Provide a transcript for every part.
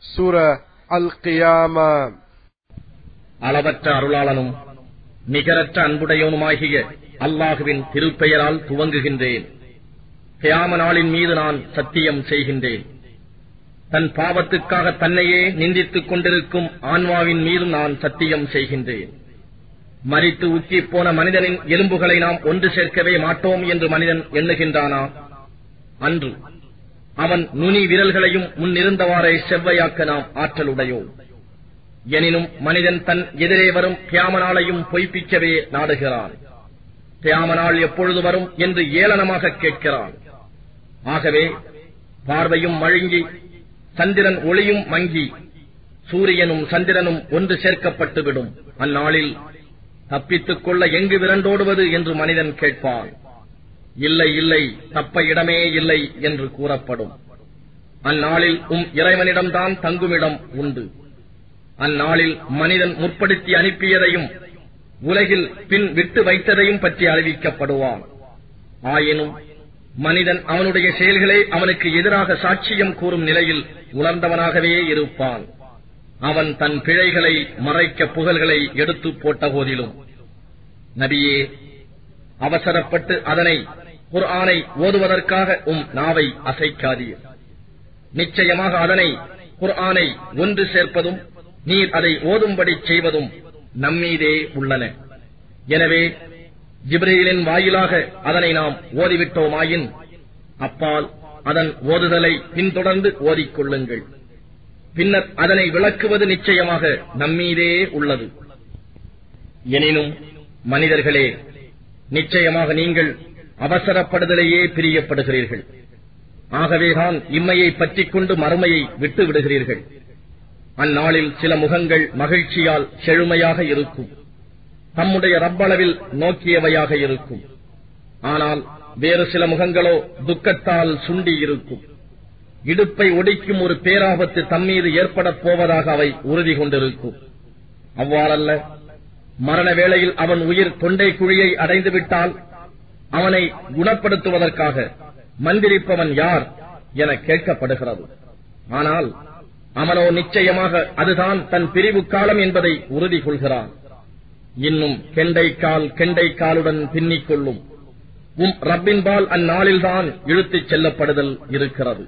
சூர அல் கியாமா அளவற்ற அருளாளனும் நிகரற்ற அன்புடையவனுமாகிய அல்லாஹுவின் திருப்பெயரால் துவங்குகின்றேன். கியாம நாளின் மீது நான் சத்தியம் செய்கின்றேன். தன் பாவத்துக்காக தன்னையே நிந்தித்துக் கொண்டிருக்கும் ஆன்மாவின் மீது நான் சத்தியம் செய்கின்றேன். மரித்து உக்கிப் போன மனிதனின் எலும்புகளை நாம் ஒன்று சேர்க்கவே மாட்டோம் என்று மனிதன் எண்ணுகின்றானா? அன்று அவன் நுனி விரல்களையும் முன்னிருந்தவாறே செவ்வையாக்க நாம் ஆற்றலுடையோம் எனினும் மனிதன் தன் எதிரே வரும் கியாமனாலையும் பொய்ப்பிக்கவே நாடுகிறான். தியாமனால் எப்பொழுது வரும் என்று ஏளனமாக கேட்கிறான். ஆகவே பார்வையும் மழுங்கி சந்திரன் ஒளியும் மங்கி சூரியனும் சந்திரனும் ஒன்று சேர்க்கப்பட்டுவிடும். அந்நாளில் தப்பித்துக் கொள்ள எங்கு விரண்டோடுவது என்று மனிதன் கேட்பான். இல்லை இல்லை தப்ப இடமே இல்லை என்று கூறப்படும். அந்நாளில் உம் இறைவனிடம்தான் தங்குமிடம் உண்டு. அந்நாளில் மனிதன் முற்படுத்தி அனுப்பியதையும் உலகில் பின் விட்டு வைத்ததையும் பற்றி அறிவிக்கப்படுவான். ஆயினும் மனிதன் அவனுடைய செயல்களே அவனுக்கு எதிராக சாட்சியம் கூறும் நிலையில் உணர்ந்தவனாகவே இருப்பான். அவன் தன் பிழைகளை மறைக்க புகழ்களை எடுத்துப் போட்ட போதிலும். நபியே அவசரப்பட்டு அதனை குர்ஆனை ஓதுவதற்காக உம் நாவை அசைக்காதீர். நிச்சயமாக அதனை குர்ஆனை ஒன்று சேர்ப்பதும் நீர் அதை ஓதும்படி செய்வதும் நம்மீதே உள்ளன. எனவே ஜிப்ரீலின் வாயிலாக அதனை நாம் ஓதிவிட்டோமாயின் அப்பால் அதன் ஓதுதலை பின்தொடர்ந்து ஓதிக்கொள்ளுங்கள். பின்னர் அதனை விளக்குவது நிச்சயமாக நம்மீதே உள்ளது. எனினும் மனிதர்களே நிச்சயமாக நீங்கள் அவசரப்படுதலையே பிரியப்படுகிறீர்கள். ஆகவேதான் இம்மையை பற்றிக் கொண்டு மறுமையை விட்டு விடுகிறீர்கள். அந்நாளில் சில முகங்கள் மகிழ்ச்சியால் செழுமையாக இருக்கும். தம்முடைய ரப்பளவில் நோக்கியவையாக இருக்கும். ஆனால் வேறு சில முகங்களோ துக்கத்தால் சுண்டி இருக்கும். இடுப்பை ஒடிக்கும் ஒரு பேராபத்து தம்மீது ஏற்படப் போவதாக அவை உறுதி கொண்டிருக்கும். அவ்வாறல்ல மரண வேளையில் அவன் உயிர் தொண்டை குழியை அடைந்துவிட்டால் அவனை குணப்படுத்துவதற்காக மந்திரிப்பவன் யார் என கேட்கப்படுகிறது. ஆனால் அவனோ நிச்சயமாக அதுதான் தன் பிரிவு காலம் என்பதை உறுதி கொள்கிறான் இன்னும் கெண்டைக்கால் கெண்டைக்காலுடன் பின்னிக் கொள்ளும் உம் ரப்பின்பால் அந்நாளில்தான் இழுத்துச் செல்லப்படுதல் இருக்கிறது.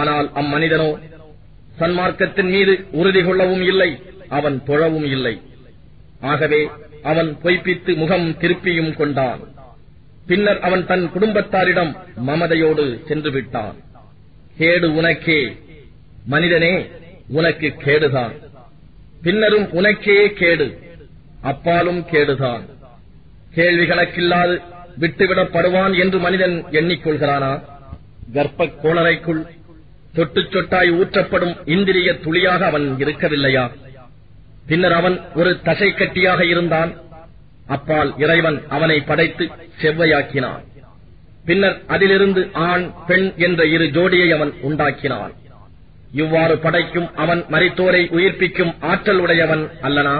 ஆனால் அம்மனிதனோ சன்மார்க்கத்தின் மீது உறுதி கொள்ளவும் இல்லை அவன் தொழவும் இல்லை. ஆகவே அவன் பொய்ப்பித்து முகம் திருப்பியும் கொண்டான். பின்னர் அவன் தன் குடும்பத்தாரிடம் மமதையோடு சென்று விட்டான் கேடு உனக்கே. மனிதனே உனக்கு கேடுதான். பின்னரும் உனக்கே கேடு. அப்பாலும் கேடுதான். கேள்வி கணக்கில்லாது விட்டுவிடப்படுவான் என்று மனிதன் எண்ணிக்கொள்கிறானா? கர்ப்ப கோளரைக்குள் தொட்டு சொட்டாய் ஊற்றப்படும் இந்திரிய துளியாக அவன் இருக்கவில்லையா? பின்னர் அவன் ஒரு தசை கட்டியாக இருந்தான். அப்பால் இறைவன் அவனை படைத்து செவ்வையாக்கினான். பின்னர் அதிலிருந்து ஆண் பெண் என்ற இரு ஜோடியை அவன் உண்டாக்கினான். இவ்வாறு படைக்கும் அவன் மறித்தோரை உயிர்ப்பிக்கும் ஆற்றல் உடையவன் அல்லனா?